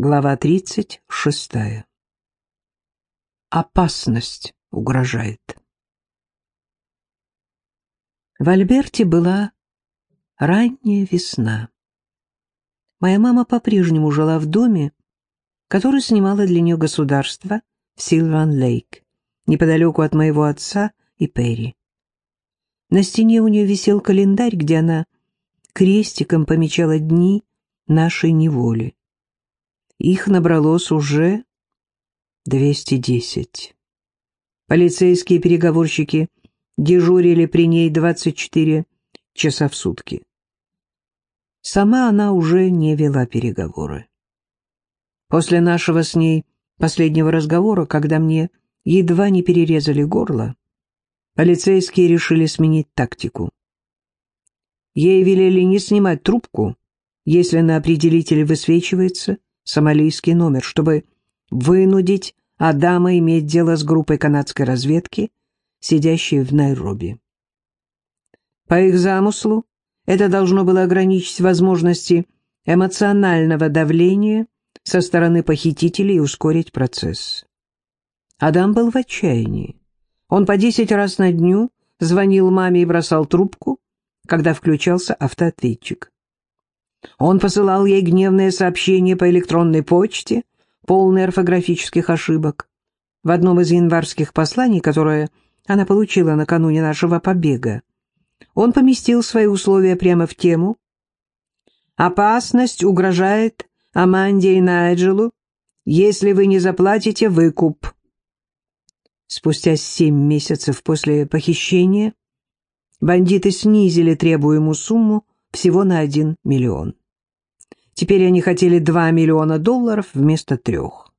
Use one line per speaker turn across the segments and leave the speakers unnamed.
Глава 36. Опасность угрожает. В Альберте была ранняя весна. Моя мама по-прежнему жила в доме, который снимало для нее государство в Силван-Лейк, неподалеку от моего отца и Перри. На стене у нее висел календарь, где она крестиком помечала дни нашей неволи. Их набралось уже 210. Полицейские переговорщики дежурили при ней 24 часа в сутки. Сама она уже не вела переговоры. После нашего с ней последнего разговора, когда мне едва не перерезали горло, полицейские решили сменить тактику. Ей велели не снимать трубку, если на определителе высвечивается сомалийский номер, чтобы вынудить Адама иметь дело с группой канадской разведки, сидящей в Найроби. По их замыслу, это должно было ограничить возможности эмоционального давления со стороны похитителей и ускорить процесс. Адам был в отчаянии. Он по десять раз на дню звонил маме и бросал трубку, когда включался автоответчик. Он посылал ей гневные сообщения по электронной почте, полные орфографических ошибок. В одном из январских посланий, которое она получила накануне нашего побега, он поместил свои условия прямо в тему. «Опасность угрожает Аманде и Найджелу, если вы не заплатите выкуп». Спустя семь месяцев после похищения бандиты снизили требуемую сумму всего на один миллион. Теперь они хотели 2 миллиона долларов вместо трех.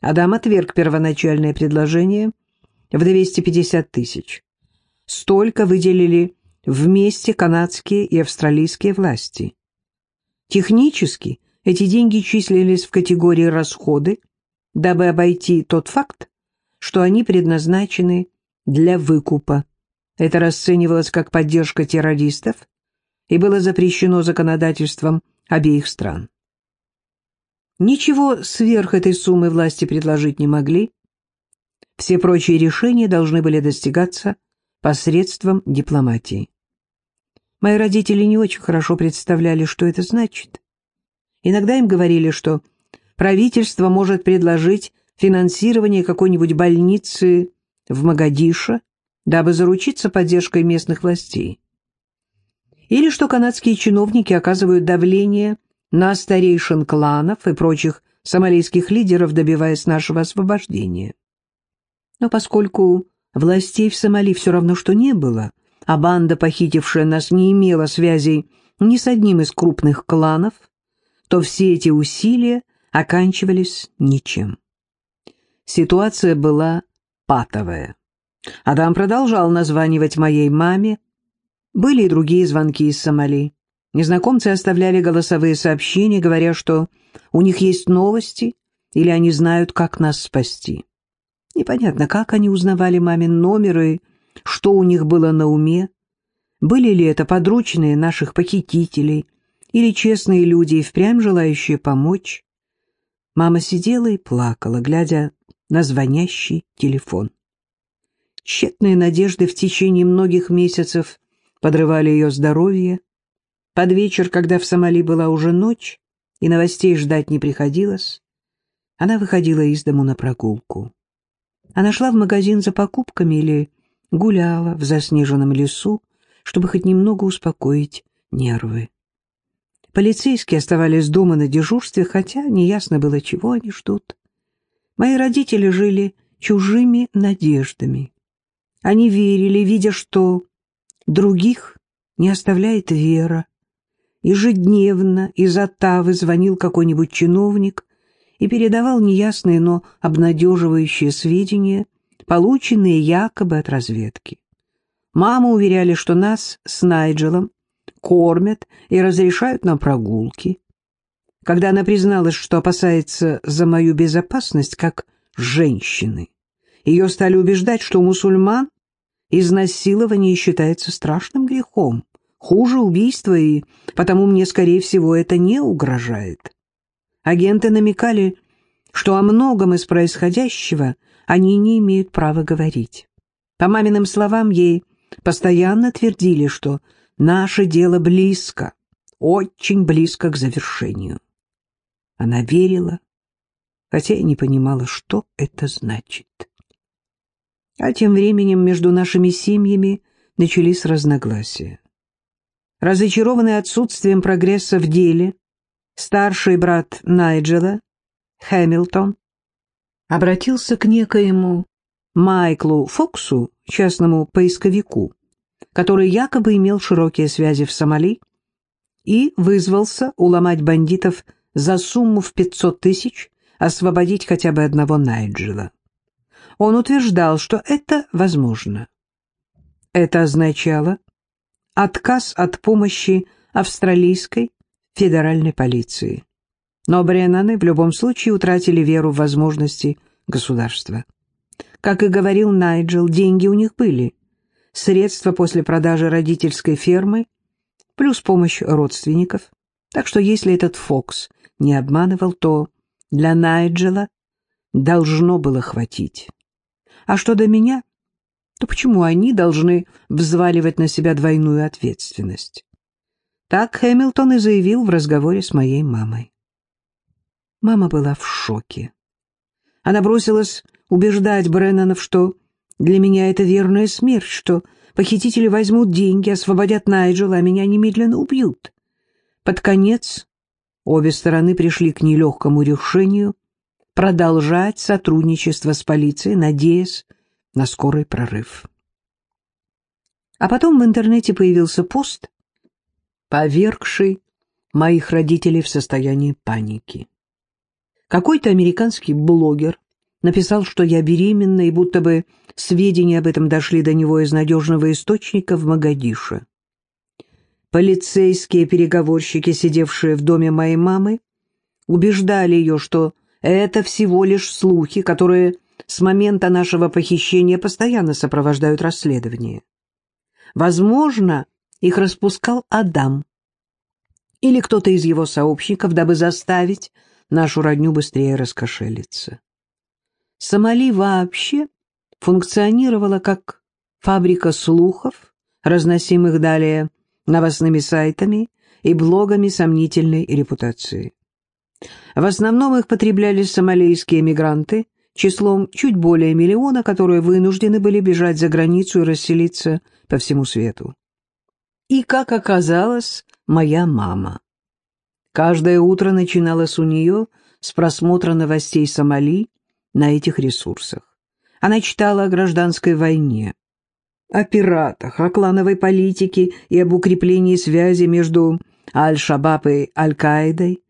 Адам отверг первоначальное предложение в 250 тысяч. Столько выделили вместе канадские и австралийские власти. Технически эти деньги числились в категории расходы, дабы обойти тот факт, что они предназначены для выкупа. Это расценивалось как поддержка террористов и было запрещено законодательством обеих стран. Ничего сверх этой суммы власти предложить не могли. Все прочие решения должны были достигаться посредством дипломатии. Мои родители не очень хорошо представляли, что это значит. Иногда им говорили, что правительство может предложить финансирование какой-нибудь больницы в Магадишо, дабы заручиться поддержкой местных властей или что канадские чиновники оказывают давление на старейшин кланов и прочих сомалийских лидеров, добиваясь нашего освобождения. Но поскольку властей в Сомали все равно что не было, а банда, похитившая нас, не имела связей ни с одним из крупных кланов, то все эти усилия оканчивались ничем. Ситуация была патовая. Адам продолжал названивать моей маме, были и другие звонки из Сомали. Незнакомцы оставляли голосовые сообщения, говоря, что у них есть новости или они знают, как нас спасти. Непонятно, как они узнавали мамин номер и что у них было на уме. Были ли это подручные наших похитителей или честные люди и впрямь желающие помочь? Мама сидела и плакала, глядя на звонящий телефон. Тщетные надежды в течение многих месяцев подрывали ее здоровье. Под вечер, когда в Сомали была уже ночь, и новостей ждать не приходилось, она выходила из дому на прогулку. Она шла в магазин за покупками или гуляла в заснеженном лесу, чтобы хоть немного успокоить нервы. Полицейские оставались дома на дежурстве, хотя неясно было, чего они ждут. Мои родители жили чужими надеждами. Они верили, видя, что Других не оставляет вера. Ежедневно из Оттавы звонил какой-нибудь чиновник и передавал неясные, но обнадеживающие сведения, полученные якобы от разведки. Мама уверяли, что нас с Найджелом кормят и разрешают нам прогулки. Когда она призналась, что опасается за мою безопасность как женщины, ее стали убеждать, что мусульман Изнасилование считается страшным грехом, хуже убийства, и потому мне, скорее всего, это не угрожает. Агенты намекали, что о многом из происходящего они не имеют права говорить. По маминым словам, ей постоянно твердили, что наше дело близко, очень близко к завершению. Она верила, хотя и не понимала, что это значит. А тем временем между нашими семьями начались разногласия. Разочарованный отсутствием прогресса в деле, старший брат Найджела, Хэмилтон, обратился к некоему Майклу Фоксу, частному поисковику, который якобы имел широкие связи в Сомали и вызвался уломать бандитов за сумму в 500 тысяч освободить хотя бы одного Найджела. Он утверждал, что это возможно. Это означало отказ от помощи австралийской федеральной полиции. Но Бреннаны в любом случае утратили веру в возможности государства. Как и говорил Найджел, деньги у них были. Средства после продажи родительской фермы, плюс помощь родственников. Так что если этот Фокс не обманывал, то для Найджела должно было хватить. А что до меня, то почему они должны взваливать на себя двойную ответственность? Так Хэмилтон и заявил в разговоре с моей мамой. Мама была в шоке. Она бросилась убеждать Бреннанов, что для меня это верная смерть, что похитители возьмут деньги, освободят Найджела, а меня немедленно убьют. Под конец обе стороны пришли к нелегкому решению продолжать сотрудничество с полицией, надеясь на скорый прорыв. А потом в интернете появился пост, повергший моих родителей в состояние паники. Какой-то американский блогер написал, что я беременна, и будто бы сведения об этом дошли до него из надежного источника в Магадише. Полицейские переговорщики, сидевшие в доме моей мамы, убеждали ее, что это всего лишь слухи, которые с момента нашего похищения постоянно сопровождают расследование. Возможно, их распускал Адам или кто-то из его сообщников, дабы заставить нашу родню быстрее раскошелиться. Сомали вообще функционировала как фабрика слухов, разносимых далее новостными сайтами и блогами сомнительной репутации. В основном их потребляли сомалийские мигранты, числом чуть более миллиона, которые вынуждены были бежать за границу и расселиться по всему свету. И, как оказалось, моя мама. Каждое утро начиналось у нее с просмотра новостей Сомали на этих ресурсах. Она читала о гражданской войне, о пиратах, о клановой политике и об укреплении связи между Аль-Шабаб и Аль-Каидой,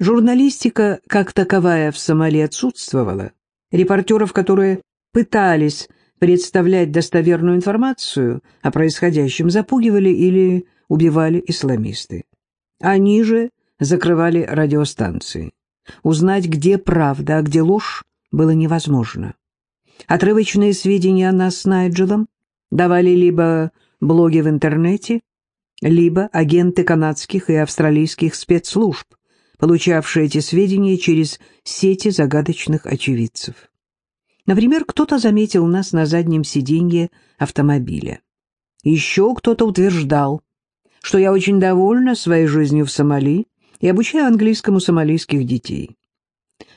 Журналистика, как таковая, в Сомали отсутствовала. Репортеров, которые пытались представлять достоверную информацию о происходящем, запугивали или убивали исламисты. Они же закрывали радиостанции. Узнать, где правда, а где ложь, было невозможно. Отрывочные сведения о нас с Найджелом давали либо блоги в интернете, либо агенты канадских и австралийских спецслужб, получавшие эти сведения через сети загадочных очевидцев. Например, кто-то заметил нас на заднем сиденье автомобиля. Еще кто-то утверждал, что я очень довольна своей жизнью в Сомали и обучаю английскому сомалийских детей.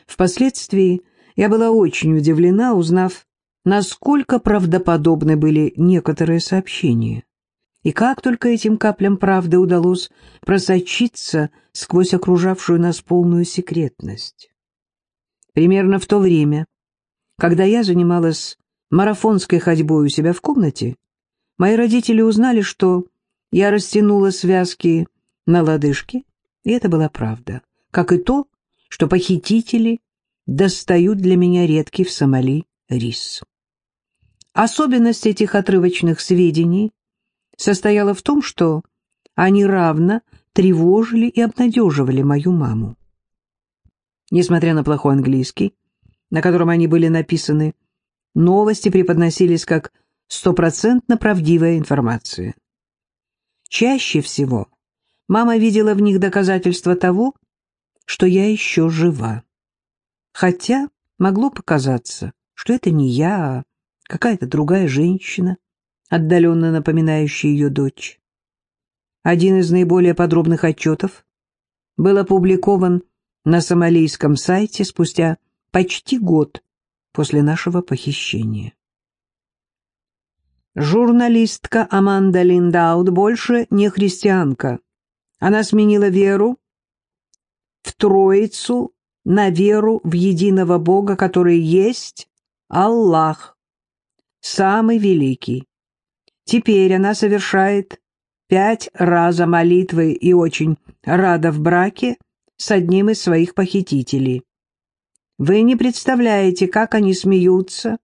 Впоследствии я была очень удивлена, узнав, насколько правдоподобны были некоторые сообщения. И как только этим каплям правды удалось просочиться сквозь окружавшую нас полную секретность. Примерно в то время, когда я занималась марафонской ходьбой у себя в комнате, мои родители узнали, что я растянула связки на лодыжке, и это была правда, как и то, что похитители достают для меня редкий в Сомали рис. Особенность этих отрывочных сведений состояла в том, что они равно тревожили и обнадеживали мою маму. Несмотря на плохой английский, на котором они были написаны, новости преподносились как стопроцентно правдивая информация. Чаще всего мама видела в них доказательства того, что я еще жива. Хотя могло показаться, что это не я, а какая-то другая женщина, отдаленно напоминающая ее дочь. Один из наиболее подробных отчетов был опубликован на сомалийском сайте спустя почти год после нашего похищения. Журналистка Аманда Линдаут больше не христианка. Она сменила веру в Троицу на веру в единого Бога, который есть Аллах, самый великий. Теперь она совершает пять раза молитвы и очень рада в браке с одним из своих похитителей. Вы не представляете, как они смеются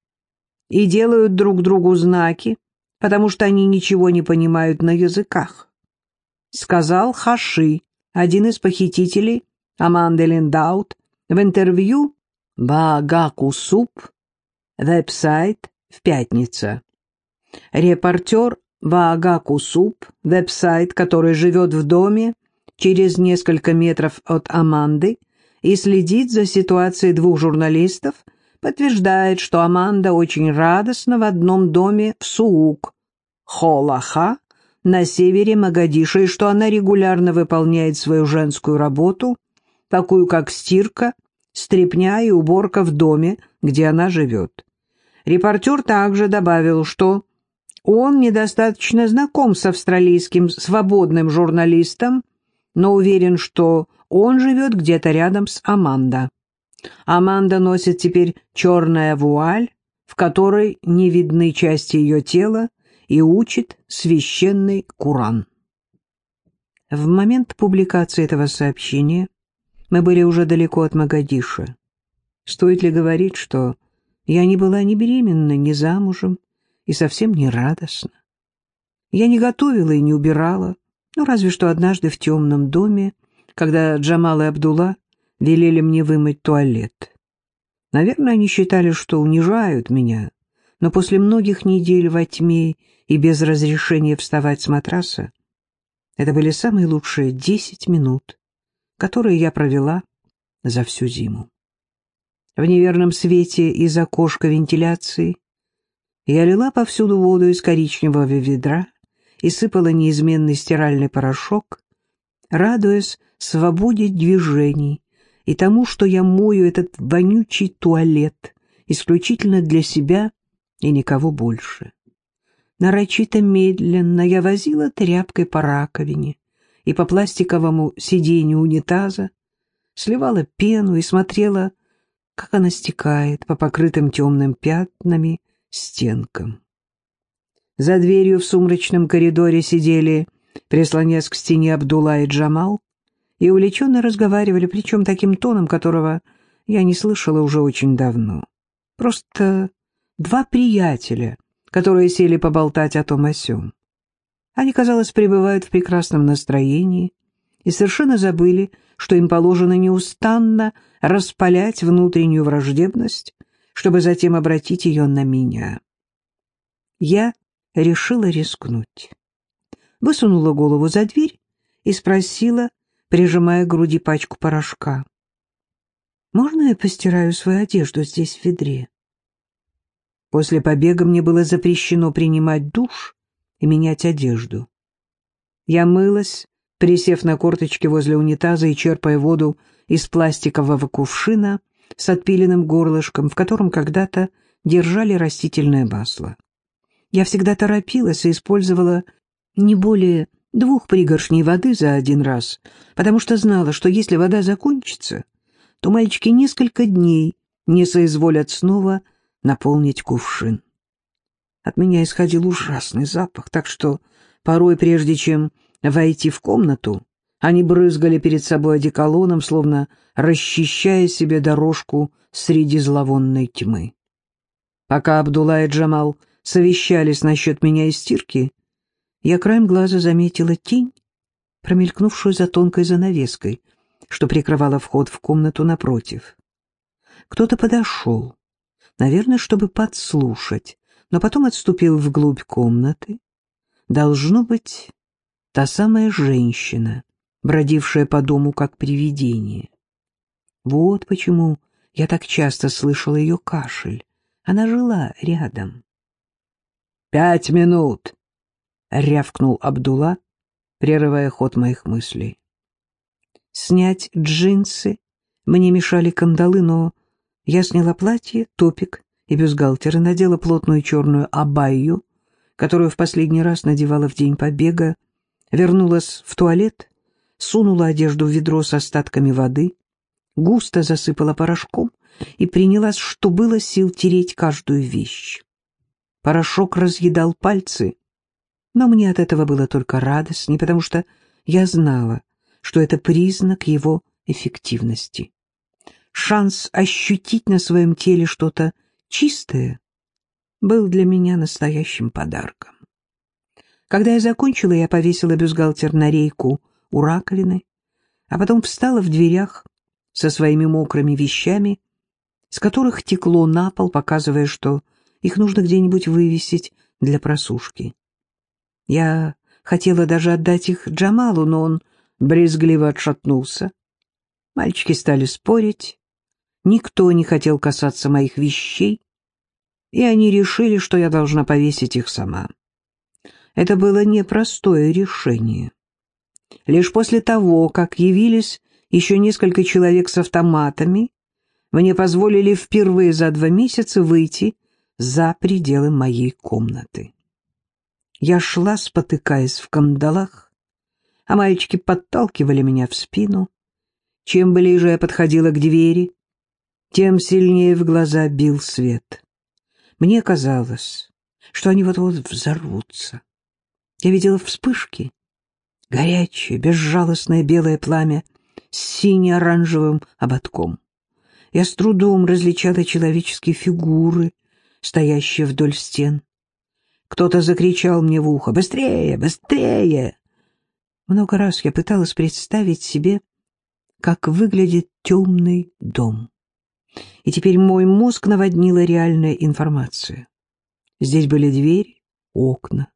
и делают друг другу знаки, потому что они ничего не понимают на языках. Сказал Хаши, один из похитителей Аманды Линдаут, в интервью Багаку Суп, веб-сайт в пятницу. Репортер Багаку Суп, веб-сайт, который живет в доме через несколько метров от Аманды и следит за ситуацией двух журналистов, подтверждает, что Аманда очень радостна в одном доме в Суук, Холаха, на севере Магадиша, и что она регулярно выполняет свою женскую работу, такую как стирка, стряпня и уборка в доме, где она живет. Репортер также добавил, что он недостаточно знаком с австралийским свободным журналистом, но уверен, что он живет где-то рядом с Аманда. Аманда носит теперь черная вуаль, в которой не видны части ее тела, и учит священный Куран. В момент публикации этого сообщения мы были уже далеко от Магадиша. Стоит ли говорить, что я не была ни беременна, ни замужем и совсем не радостна? Я не готовила и не убирала, ну, разве что однажды в темном доме, когда Джамал и Абдулла велели мне вымыть туалет. Наверное, они считали, что унижают меня, но после многих недель во тьме и без разрешения вставать с матраса, это были самые лучшие десять минут, которые я провела за всю зиму. В неверном свете из окошка вентиляции я лила повсюду воду из коричневого ведра, и сыпала неизменный стиральный порошок, радуясь свободе движений и тому, что я мою этот вонючий туалет исключительно для себя и никого больше. Нарочито медленно я возила тряпкой по раковине и по пластиковому сиденью унитаза, сливала пену и смотрела, как она стекает по покрытым темным пятнами стенкам. За дверью в сумрачном коридоре сидели, прислонясь к стене Абдулла и Джамал, и увлеченно разговаривали, причем таким тоном, которого я не слышала уже очень давно. Просто два приятеля, которые сели поболтать о том о сём. Они, казалось, пребывают в прекрасном настроении и совершенно забыли, что им положено неустанно распалять внутреннюю враждебность, чтобы затем обратить ее на меня. Я решила рискнуть. Высунула голову за дверь и спросила, прижимая к груди пачку порошка. «Можно я постираю свою одежду здесь в ведре?» После побега мне было запрещено принимать душ и менять одежду. Я мылась, присев на корточки возле унитаза и черпая воду из пластикового кувшина с отпиленным горлышком, в котором когда-то держали растительное масло. Я всегда торопилась и использовала не более двух пригоршней воды за один раз, потому что знала, что если вода закончится, то мальчики несколько дней не соизволят снова наполнить кувшин. От меня исходил ужасный запах, так что порой, прежде чем войти в комнату, они брызгали перед собой одеколоном, словно расчищая себе дорожку среди зловонной тьмы. Пока Абдулла и Джамал совещались насчет меня и стирки, я краем глаза заметила тень, промелькнувшую за тонкой занавеской, что прикрывала вход в комнату напротив. Кто-то подошел, наверное, чтобы подслушать, но потом отступил вглубь комнаты. Должно быть, та самая женщина, бродившая по дому как привидение. Вот почему я так часто слышала ее кашель. Она жила рядом. «Пять минут!» — рявкнул Абдулла, прерывая ход моих мыслей. Снять джинсы мне мешали кандалы, но я сняла платье, топик и бюстгальтер и надела плотную черную абайю, которую в последний раз надевала в день побега, вернулась в туалет, сунула одежду в ведро с остатками воды, густо засыпала порошком и принялась, что было сил, тереть каждую вещь. Порошок разъедал пальцы, но мне от этого было только радостнее, потому что я знала, что это признак его эффективности. Шанс ощутить на своем теле что-то чистое был для меня настоящим подарком. Когда я закончила, я повесила бюстгальтер на рейку у раковины, а потом встала в дверях со своими мокрыми вещами, с которых текло на пол, показывая, что их нужно где-нибудь вывесить для просушки. Я хотела даже отдать их Джамалу, но он брезгливо отшатнулся. Мальчики стали спорить, никто не хотел касаться моих вещей, и они решили, что я должна повесить их сама. Это было непростое решение. Лишь после того, как явились еще несколько человек с автоматами, мне позволили впервые за два месяца выйти за пределы моей комнаты. Я шла, спотыкаясь в кандалах, а мальчики подталкивали меня в спину. Чем ближе я подходила к двери, тем сильнее в глаза бил свет. Мне казалось, что они вот-вот взорвутся. Я видела вспышки, горячее, безжалостное белое пламя с сине-оранжевым ободком. Я с трудом различала человеческие фигуры, стоящие вдоль стен. Кто-то закричал мне в ухо «Быстрее! Быстрее!» Много раз я пыталась представить себе, как выглядит темный дом. И теперь мой мозг наводнила реальная информация. Здесь были двери, окна,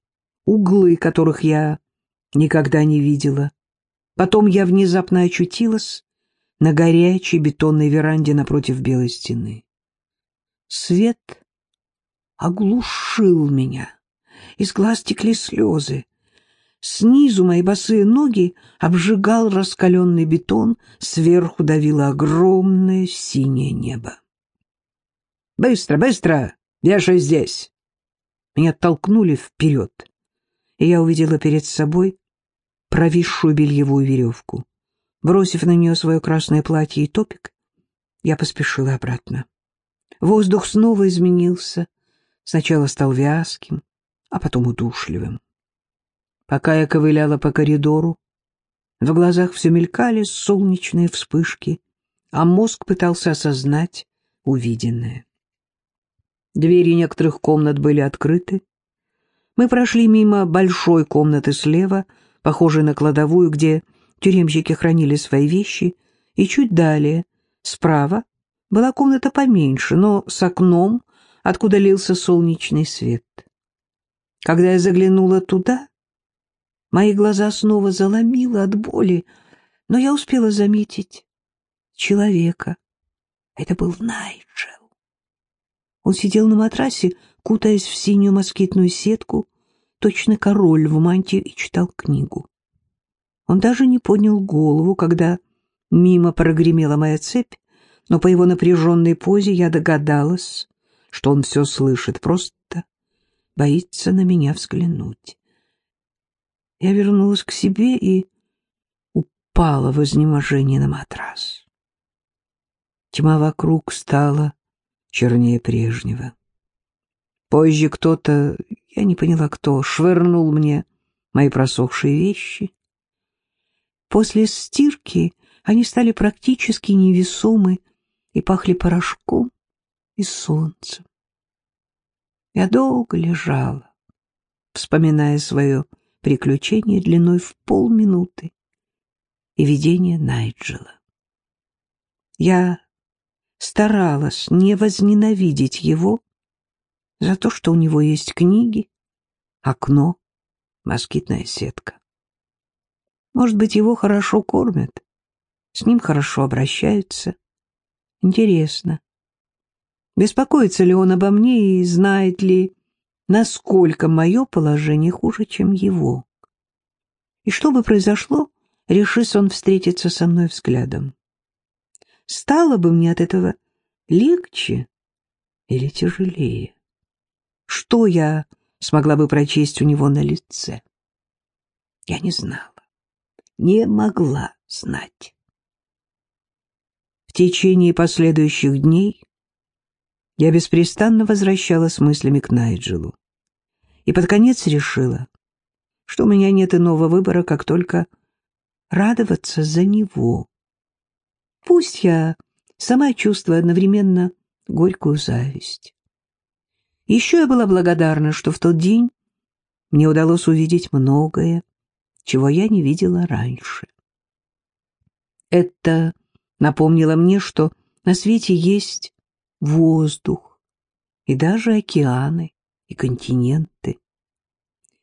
углы, которых я никогда не видела. Потом я внезапно очутилась на горячей бетонной веранде напротив белой стены. Свет оглушил меня. Из глаз текли слезы. Снизу мои босые ноги обжигал раскаленный бетон, сверху давило огромное синее небо. «Быстро, быстро! Вешай здесь!» Меня толкнули вперед, и я увидела перед собой провисшую бельевую веревку. Бросив на нее свое красное платье и топик, я поспешила обратно. Воздух снова изменился, сначала стал вязким, а потом удушливым. Пока я ковыляла по коридору, в глазах все мелькали солнечные вспышки, а мозг пытался осознать увиденное. Двери некоторых комнат были открыты. Мы прошли мимо большой комнаты слева, похожей на кладовую, где тюремщики хранили свои вещи, и чуть далее, справа, была комната поменьше, но с окном, откуда лился солнечный свет. Когда я заглянула туда, Мои глаза снова заломило от боли, но я успела заметить человека. Это был Найджел. Он сидел на матрасе, кутаясь в синюю москитную сетку, точно король в мантии, и читал книгу. Он даже не поднял голову, когда мимо прогремела моя цепь, но по его напряженной позе я догадалась, что он все слышит, просто боится на меня взглянуть. Я вернулась к себе и упала в изнеможении на матрас. Тьма вокруг стала чернее прежнего. Позже кто-то, я не поняла кто, швырнул мне мои просохшие вещи. После стирки они стали практически невесомы и пахли порошком и солнцем. Я долго лежала, вспоминая свое приключение длиной в полминуты и видение Найджела. Я старалась не возненавидеть его за то, что у него есть книги, окно, москитная сетка. Может быть, его хорошо кормят, с ним хорошо обращаются, Интересно, беспокоится ли он обо мне и знает ли, насколько мое положение хуже, чем его? И что бы произошло, решись он встретиться со мной взглядом? Стало бы мне от этого легче или тяжелее? Что я смогла бы прочесть у него на лице? Я не знала, не могла знать. В течение последующих дней я беспрестанно возвращалась мыслями к Найджелу и под конец решила, что у меня нет иного выбора, как только радоваться за него. Пусть я сама чувствую одновременно горькую зависть. Еще я была благодарна, что в тот день мне удалось увидеть многое, чего я не видела раньше. Это напомнило мне, что на свете есть воздух и даже океаны и континенты.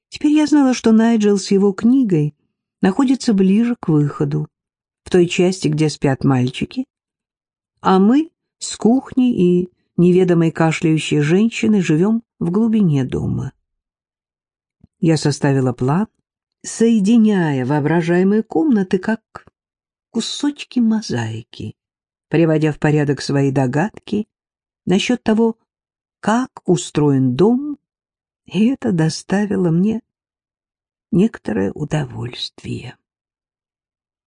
Теперь я знала, что Найджел с его книгой находится ближе к выходу, в той части, где спят мальчики, а мы с кухней и неведомой кашляющей женщиной живем в глубине дома. Я составила план, соединяя воображаемые комнаты как кусочки мозаики, приводя в порядок свои догадки насчет того, как устроен дом, и это доставило мне некоторое удовольствие.